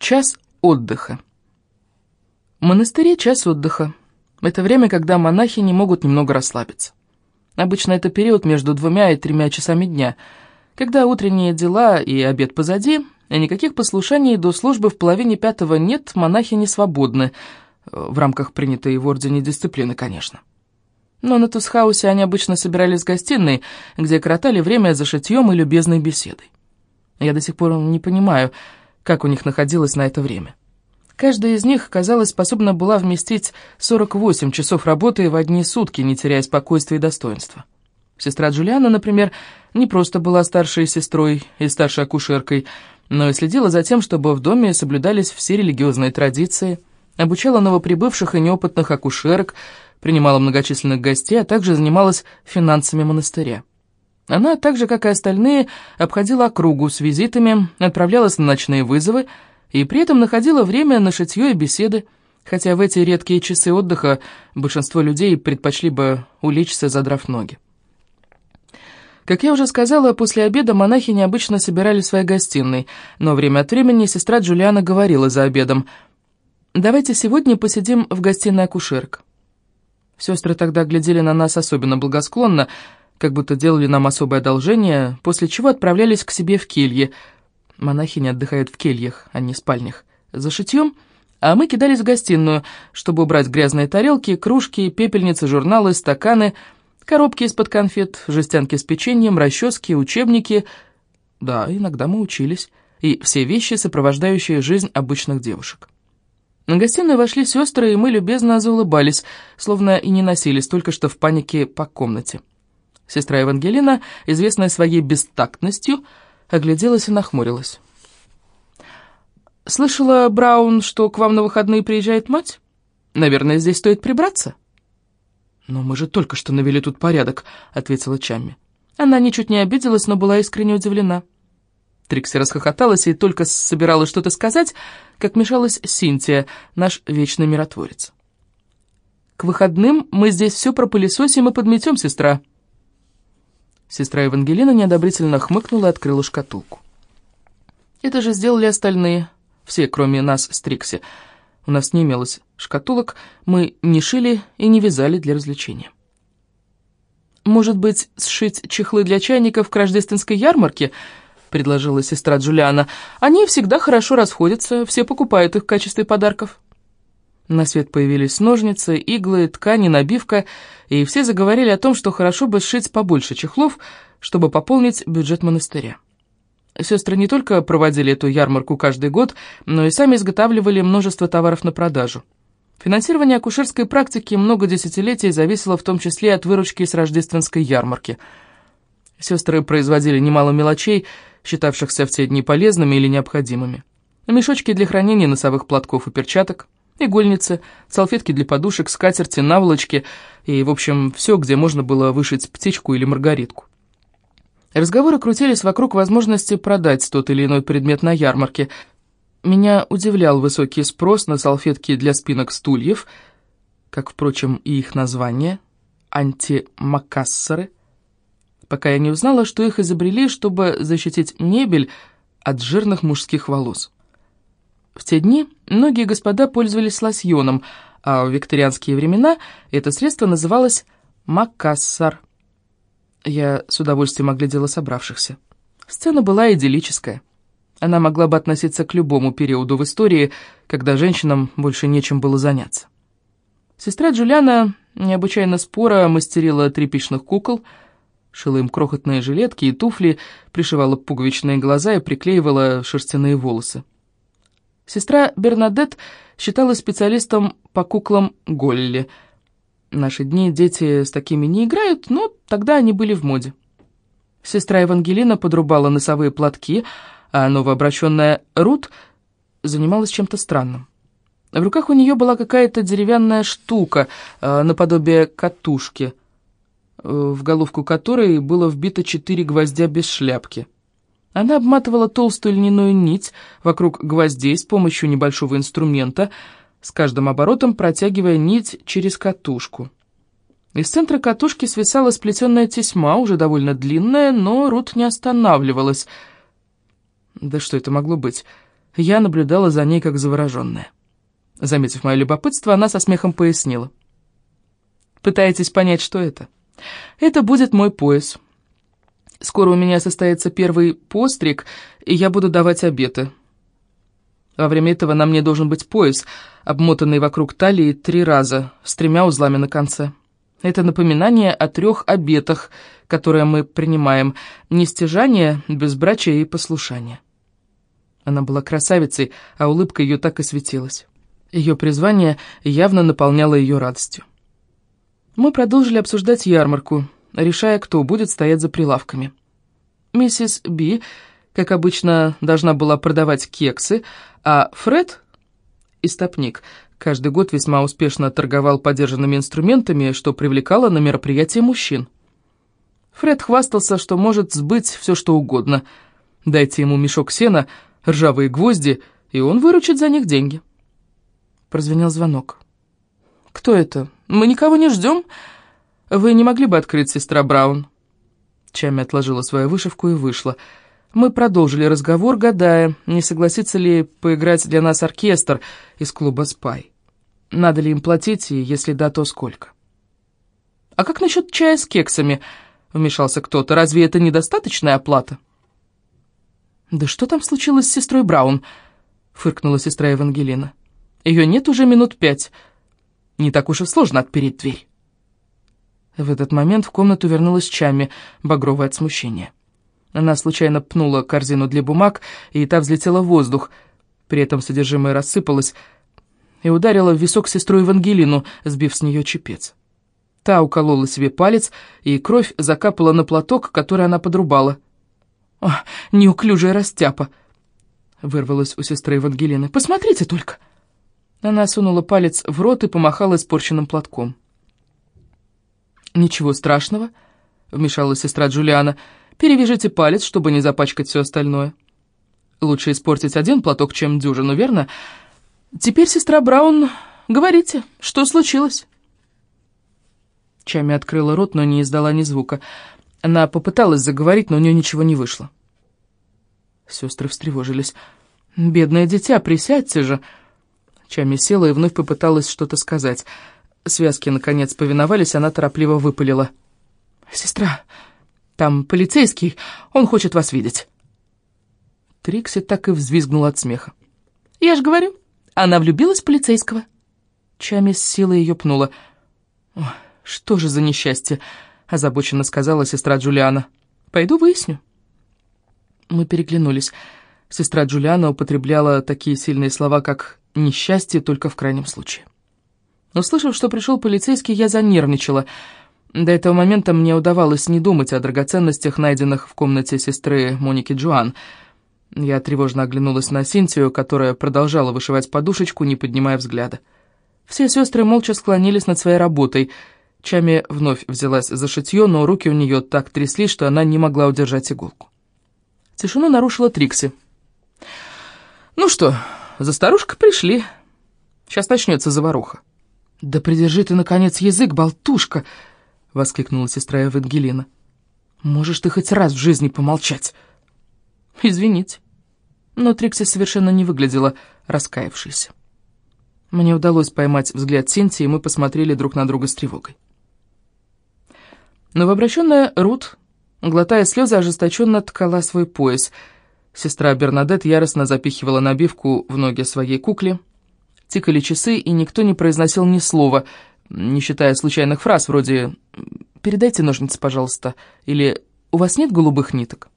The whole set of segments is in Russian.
Час отдыха. В монастыре час отдыха. Это время, когда монахи не могут немного расслабиться. Обычно это период между двумя и тремя часами дня, когда утренние дела и обед позади, и никаких послушаний до службы в половине пятого нет, монахи не свободны, в рамках принятой в ордене дисциплины, конечно. Но на Тусхаусе они обычно собирались в гостиной, где кротали время за шитьем и любезной беседой. Я до сих пор не понимаю, как у них находилось на это время. Каждая из них, казалось, способна была вместить 48 часов работы в одни сутки, не теряя спокойствия и достоинства. Сестра Джулиана, например, не просто была старшей сестрой и старшей акушеркой, но и следила за тем, чтобы в доме соблюдались все религиозные традиции, обучала новоприбывших и неопытных акушерок, принимала многочисленных гостей, а также занималась финансами монастыря. Она, так же, как и остальные, обходила округу с визитами, отправлялась на ночные вызовы и при этом находила время на шитье и беседы, хотя в эти редкие часы отдыха большинство людей предпочли бы улечься, задрав ноги. Как я уже сказала, после обеда монахи необычно собирали в своей гостиной, но время от времени сестра Джулиана говорила за обедом «Давайте сегодня посидим в гостиной акушерок». Сестры тогда глядели на нас особенно благосклонно, как будто делали нам особое одолжение, после чего отправлялись к себе в келье. Монахини отдыхают в кельях, а не спальнях. За шитьем, а мы кидались в гостиную, чтобы убрать грязные тарелки, кружки, пепельницы, журналы, стаканы, коробки из-под конфет, жестянки с печеньем, расчески, учебники. Да, иногда мы учились. И все вещи, сопровождающие жизнь обычных девушек. На гостиную вошли сестры, и мы любезно заулыбались, словно и не носились только что в панике по комнате. Сестра Евангелина, известная своей бестактностью, огляделась и нахмурилась. «Слышала, Браун, что к вам на выходные приезжает мать? Наверное, здесь стоит прибраться?» «Но мы же только что навели тут порядок», — ответила Чамми. Она ничуть не обиделась, но была искренне удивлена. Трикси расхохоталась и только собиралась что-то сказать, как мешалась Синтия, наш вечный миротворец. «К выходным мы здесь все пропылесосим и подметем, сестра», Сестра Евангелина неодобрительно хмыкнула и открыла шкатулку. «Это же сделали остальные, все, кроме нас с Трикси. У нас не имелось шкатулок, мы не шили и не вязали для развлечения». «Может быть, сшить чехлы для чайников к рождественской ярмарке?» — предложила сестра Джулиана. «Они всегда хорошо расходятся, все покупают их в качестве подарков». На свет появились ножницы, иглы, ткани, набивка, и все заговорили о том, что хорошо бы сшить побольше чехлов, чтобы пополнить бюджет монастыря. Сестры не только проводили эту ярмарку каждый год, но и сами изготавливали множество товаров на продажу. Финансирование акушерской практики много десятилетий зависело в том числе от выручки с рождественской ярмарки. Сестры производили немало мелочей, считавшихся в те дни полезными или необходимыми. Мешочки для хранения носовых платков и перчаток – Игольницы, салфетки для подушек, скатерти, наволочки и, в общем, все, где можно было вышить птичку или маргаритку. Разговоры крутились вокруг возможности продать тот или иной предмет на ярмарке. Меня удивлял высокий спрос на салфетки для спинок стульев, как, впрочем, и их название – антимакассеры, пока я не узнала, что их изобрели, чтобы защитить мебель от жирных мужских волос. В те дни многие господа пользовались лосьоном, а в викторианские времена это средство называлось «макассар». Я с удовольствием оглядела собравшихся. Сцена была идиллическая. Она могла бы относиться к любому периоду в истории, когда женщинам больше нечем было заняться. Сестра Джулиана необычайно споро мастерила тряпичных кукол, шила им крохотные жилетки и туфли, пришивала пуговичные глаза и приклеивала шерстяные волосы. Сестра Бернадет считалась специалистом по куклам Голли. Наши дни дети с такими не играют, но тогда они были в моде. Сестра Евангелина подрубала носовые платки, а новообращенная Рут занималась чем-то странным. В руках у нее была какая-то деревянная штука, э, наподобие катушки, э, в головку которой было вбито четыре гвоздя без шляпки. Она обматывала толстую льняную нить вокруг гвоздей с помощью небольшого инструмента, с каждым оборотом протягивая нить через катушку. Из центра катушки свисала сплетенная тесьма, уже довольно длинная, но Рут не останавливалась. Да что это могло быть? Я наблюдала за ней как завороженная. Заметив мое любопытство, она со смехом пояснила. «Пытаетесь понять, что это? Это будет мой пояс. Скоро у меня состоится первый постриг, и я буду давать обеты. Во время этого на мне должен быть пояс, обмотанный вокруг талии три раза, с тремя узлами на конце. Это напоминание о трех обетах, которые мы принимаем, нестяжание, безбрачие и послушание. Она была красавицей, а улыбка ее так и светилась. Ее призвание явно наполняло ее радостью. Мы продолжили обсуждать ярмарку, решая, кто будет стоять за прилавками. Миссис Би, как обычно, должна была продавать кексы, а Фред, истопник, каждый год весьма успешно торговал подержанными инструментами, что привлекало на мероприятие мужчин. Фред хвастался, что может сбыть все, что угодно. Дайте ему мешок сена, ржавые гвозди, и он выручит за них деньги. Прозвенел звонок. «Кто это? Мы никого не ждем. Вы не могли бы открыть, сестра Браун?» Чами отложила свою вышивку и вышла. Мы продолжили разговор, гадая, не согласится ли поиграть для нас оркестр из клуба «Спай». Надо ли им платить, и если да, то сколько? «А как насчет чая с кексами?» — вмешался кто-то. «Разве это недостаточная оплата?» «Да что там случилось с сестрой Браун?» — фыркнула сестра Евангелина. «Ее нет уже минут пять. Не так уж и сложно отпереть дверь». В этот момент в комнату вернулась Чами, багровая от смущения. Она случайно пнула корзину для бумаг, и та взлетела в воздух. При этом содержимое рассыпалось и ударила в висок сестру Евангелину, сбив с нее чепец. Та уколола себе палец, и кровь закапала на платок, который она подрубала. «О, неуклюжая растяпа!» — вырвалась у сестры Евангелины. «Посмотрите только!» Она сунула палец в рот и помахала испорченным платком. «Ничего страшного», — вмешалась сестра Джулиана, — Перевяжите палец, чтобы не запачкать все остальное. Лучше испортить один платок, чем дюжину, верно? Теперь, сестра Браун, говорите, что случилось?» Чами открыла рот, но не издала ни звука. Она попыталась заговорить, но у нее ничего не вышло. Сестры встревожились. «Бедное дитя, присядьте же!» Чами села и вновь попыталась что-то сказать. Связки, наконец, повиновались, она торопливо выпалила. «Сестра, там полицейский, он хочет вас видеть». Трикси так и взвизгнула от смеха. «Я же говорю, она влюбилась в полицейского». Чами с силой ее пнула. «Что же за несчастье?» — озабоченно сказала сестра Джулиана. «Пойду выясню». Мы переглянулись. Сестра Джулиана употребляла такие сильные слова, как «несчастье» только в крайнем случае. Услышав, что пришел полицейский, я занервничала — до этого момента мне удавалось не думать о драгоценностях, найденных в комнате сестры Моники Джоан. Я тревожно оглянулась на Синтию, которая продолжала вышивать подушечку, не поднимая взгляда. Все сестры молча склонились над своей работой. Чами вновь взялась за шитье, но руки у нее так тряслись, что она не могла удержать иголку. Тишину нарушила Трикси. «Ну что, за старушкой пришли. Сейчас начнется заваруха». «Да придержи ты, наконец, язык, болтушка!» — воскликнула сестра Евангелина. «Можешь ты хоть раз в жизни помолчать?» «Извините». Но Трикси совершенно не выглядела раскаявшейся. Мне удалось поймать взгляд Синтии, и мы посмотрели друг на друга с тревогой. Новообращенная Рут, глотая слезы, ожесточенно ткала свой пояс. Сестра Бернадет яростно запихивала набивку в ноги своей кукле. Тикали часы, и никто не произносил ни слова — не считая случайных фраз вроде «передайте ножницы, пожалуйста» или «у вас нет голубых ниток?».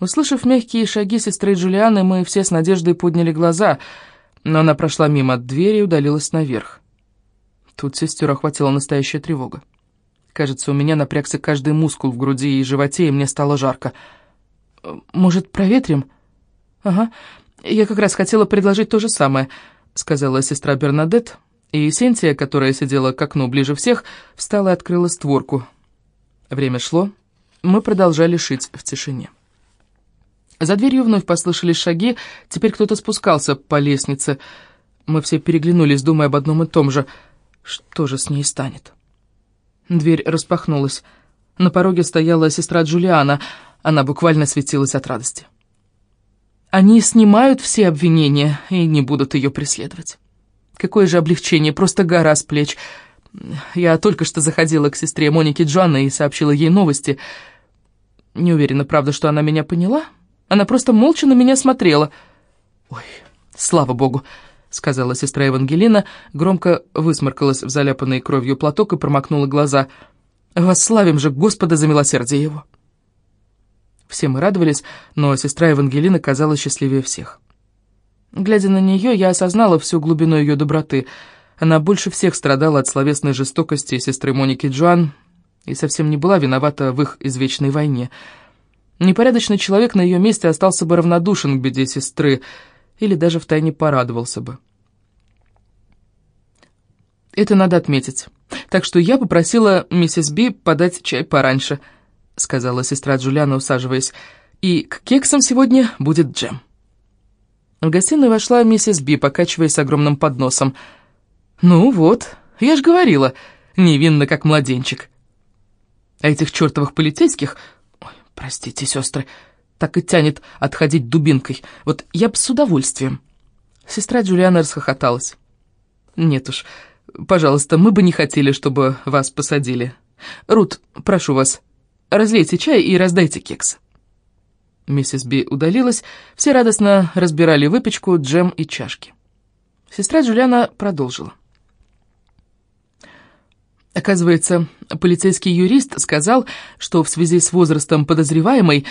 Услышав мягкие шаги сестры Джулианы, мы все с надеждой подняли глаза, но она прошла мимо двери и удалилась наверх. Тут сестер охватила настоящая тревога. Кажется, у меня напрягся каждый мускул в груди и животе, и мне стало жарко. «Может, проветрим?» «Ага, я как раз хотела предложить то же самое», — сказала сестра Бернадет, и Сентия, которая сидела к окну ближе всех, встала и открыла створку. Время шло, мы продолжали шить в тишине. За дверью вновь послышались шаги, теперь кто-то спускался по лестнице. Мы все переглянулись, думая об одном и том же. Что же с ней станет? Дверь распахнулась. На пороге стояла сестра Джулиана, она буквально светилась от радости. Они снимают все обвинения и не будут ее преследовать. Какое же облегчение, просто гора с плеч. Я только что заходила к сестре Моники Джоанны и сообщила ей новости. Не уверена, правда, что она меня поняла. Она просто молча на меня смотрела. «Ой, слава богу!» — сказала сестра Евангелина, громко высморкалась в заляпанный кровью платок и промокнула глаза. «Восславим же Господа за милосердие его!» Все мы радовались, но сестра Евангелина казалась счастливее всех. Глядя на нее, я осознала всю глубину ее доброты. Она больше всех страдала от словесной жестокости сестры Моники Джоан и совсем не была виновата в их извечной войне. Непорядочный человек на ее месте остался бы равнодушен к беде сестры или даже втайне порадовался бы. Это надо отметить. Так что я попросила миссис Би подать чай пораньше, сказала сестра Джулиана, усаживаясь, и к кексам сегодня будет джем. В гостиную вошла миссис Би, покачиваясь огромным подносом. «Ну вот, я ж говорила, невинно, как младенчик». А этих чертовых полицейских... Ой, простите, сестры, так и тянет отходить дубинкой. Вот я бы с удовольствием. Сестра Джулиана расхохоталась. «Нет уж, пожалуйста, мы бы не хотели, чтобы вас посадили. Рут, прошу вас, разлейте чай и раздайте кекс». Миссис Би удалилась, все радостно разбирали выпечку, джем и чашки. Сестра Джулиана продолжила. Оказывается, полицейский юрист сказал, что в связи с возрастом подозреваемой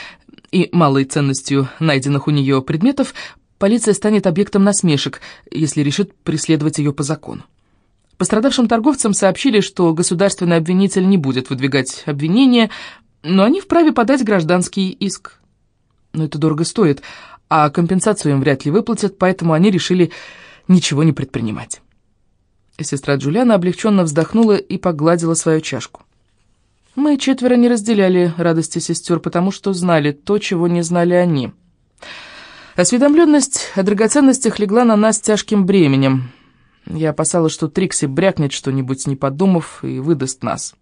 и малой ценностью найденных у нее предметов, полиция станет объектом насмешек, если решит преследовать ее по закону. Пострадавшим торговцам сообщили, что государственный обвинитель не будет выдвигать обвинения, но они вправе подать гражданский иск но это дорого стоит, а компенсацию им вряд ли выплатят, поэтому они решили ничего не предпринимать. Сестра Джулиана облегченно вздохнула и погладила свою чашку. Мы четверо не разделяли радости сестер, потому что знали то, чего не знали они. Осведомленность о драгоценностях легла на нас тяжким бременем. Я опасалась, что Трикси брякнет что-нибудь, не подумав, и выдаст нас.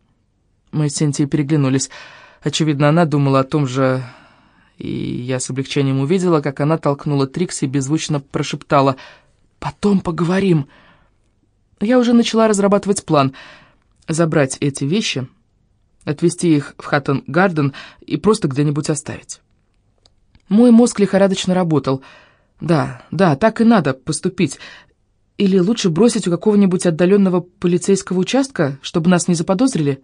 Мы с Синтией переглянулись. Очевидно, она думала о том же, и я с облегчением увидела, как она толкнула Трикси и беззвучно прошептала «Потом поговорим». Я уже начала разрабатывать план забрать эти вещи, отвезти их в Хаттон-Гарден и просто где-нибудь оставить. Мой мозг лихорадочно работал. Да, да, так и надо поступить. Или лучше бросить у какого-нибудь отдаленного полицейского участка, чтобы нас не заподозрили?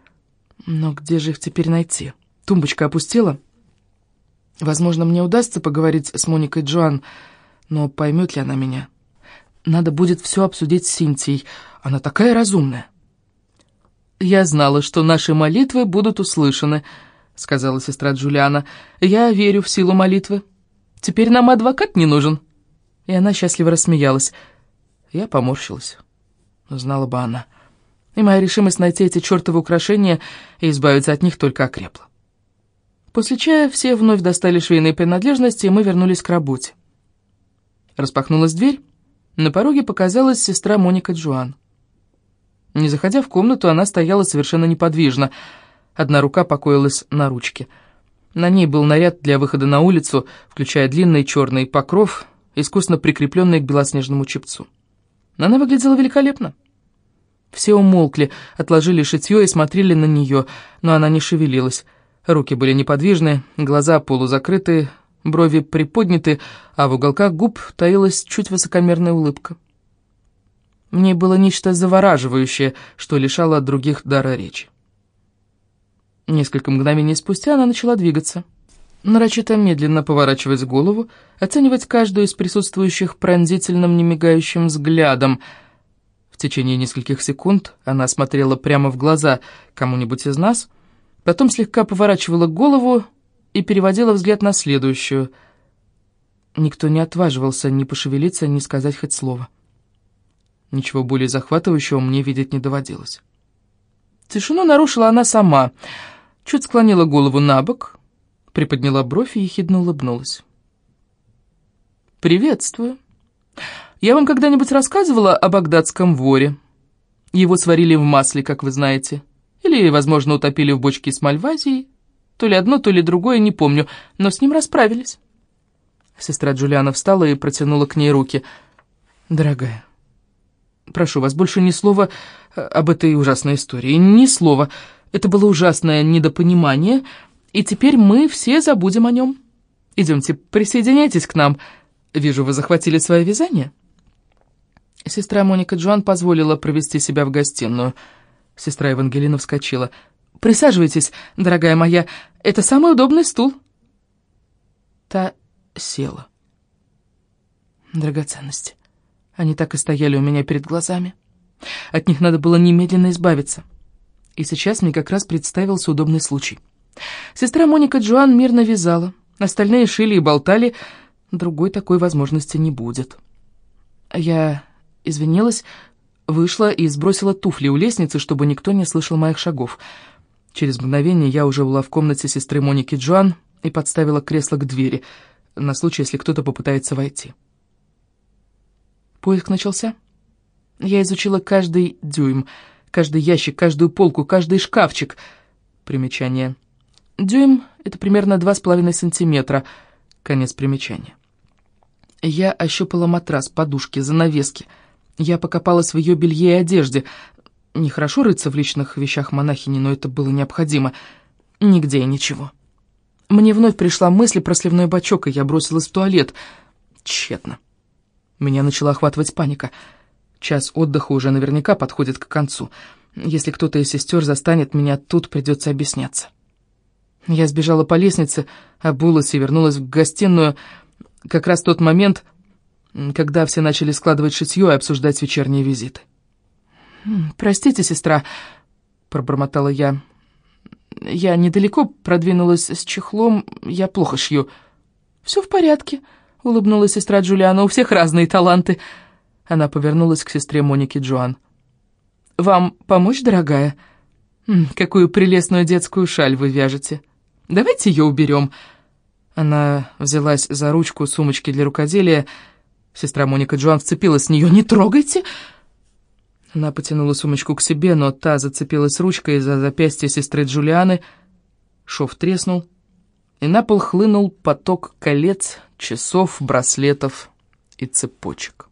Но где же их теперь найти? Тумбочка опустела. Возможно, мне удастся поговорить с Моникой Джоан, но поймет ли она меня? Надо будет все обсудить с Синтией. Она такая разумная. «Я знала, что наши молитвы будут услышаны», — сказала сестра Джулиана. «Я верю в силу молитвы. Теперь нам адвокат не нужен». И она счастливо рассмеялась. Я поморщилась. Знала бы она. И моя решимость найти эти чертовы украшения и избавиться от них только окрепла. После чая все вновь достали швейные принадлежности, и мы вернулись к работе. Распахнулась дверь. На пороге показалась сестра Моника Джоан. Не заходя в комнату, она стояла совершенно неподвижно. Одна рука покоилась на ручке. На ней был наряд для выхода на улицу, включая длинный черный покров, искусно прикрепленный к белоснежному чепцу. Она выглядела великолепно. Все умолкли, отложили шитье и смотрели на нее, но она не шевелилась. Руки были неподвижны, глаза полузакрыты, брови приподняты, а в уголках губ таилась чуть высокомерная улыбка. Мне было нечто завораживающее, что лишало от других дара речи. Несколько мгновений спустя она начала двигаться. Нарочито медленно поворачивать голову, оценивать каждую из присутствующих пронзительным, немигающим взглядом. В течение нескольких секунд она смотрела прямо в глаза кому-нибудь из нас — Потом слегка поворачивала голову и переводила взгляд на следующую. Никто не отваживался ни пошевелиться, ни сказать хоть слово. Ничего более захватывающего мне видеть не доводилось. Тишину нарушила она сама, чуть склонила голову на бок, приподняла бровь и ехидно улыбнулась. «Приветствую. Я вам когда-нибудь рассказывала о багдадском воре? Его сварили в масле, как вы знаете». Или, возможно, утопили в бочке с мальвазией. То ли одно, то ли другое, не помню, но с ним расправились. Сестра Джулиана встала и протянула к ней руки. «Дорогая, прошу вас, больше ни слова об этой ужасной истории. Ни слова. Это было ужасное недопонимание, и теперь мы все забудем о нем. Идемте, присоединяйтесь к нам. Вижу, вы захватили свое вязание». Сестра Моника Джоан позволила провести себя в гостиную. Сестра Евангелина вскочила. «Присаживайтесь, дорогая моя, это самый удобный стул». Та села. Драгоценности. Они так и стояли у меня перед глазами. От них надо было немедленно избавиться. И сейчас мне как раз представился удобный случай. Сестра Моника Джоан мирно вязала, остальные шили и болтали, другой такой возможности не будет. Я извинилась, вышла и сбросила туфли у лестницы, чтобы никто не слышал моих шагов. Через мгновение я уже была в комнате сестры Моники Джоан и подставила кресло к двери, на случай, если кто-то попытается войти. Поиск начался. Я изучила каждый дюйм, каждый ящик, каждую полку, каждый шкафчик. Примечание. Дюйм — это примерно два с половиной сантиметра. Конец примечания. Я ощупала матрас, подушки, занавески. Я покопалась в ее белье и одежде. Нехорошо рыться в личных вещах монахини, но это было необходимо. Нигде и ничего. Мне вновь пришла мысль про сливной бачок, и я бросилась в туалет. Тщетно. Меня начала охватывать паника. Час отдыха уже наверняка подходит к концу. Если кто-то из сестер застанет меня, тут придется объясняться. Я сбежала по лестнице, обулась и вернулась в гостиную. Как раз тот момент, когда все начали складывать шитье и обсуждать вечерние визиты. «Простите, сестра», — пробормотала я, — я недалеко продвинулась с чехлом, я плохо шью». «Все в порядке», — улыбнулась сестра Джулиана, — «у всех разные таланты». Она повернулась к сестре Монике Джоан. «Вам помочь, дорогая? Какую прелестную детскую шаль вы вяжете. Давайте ее уберем». Она взялась за ручку сумочки для рукоделия. Сестра Моника Джоан вцепилась в нее. «Не трогайте!» Она потянула сумочку к себе, но та зацепилась ручкой за запястье сестры Джулианы. Шов треснул, и на пол хлынул поток колец, часов, браслетов и цепочек.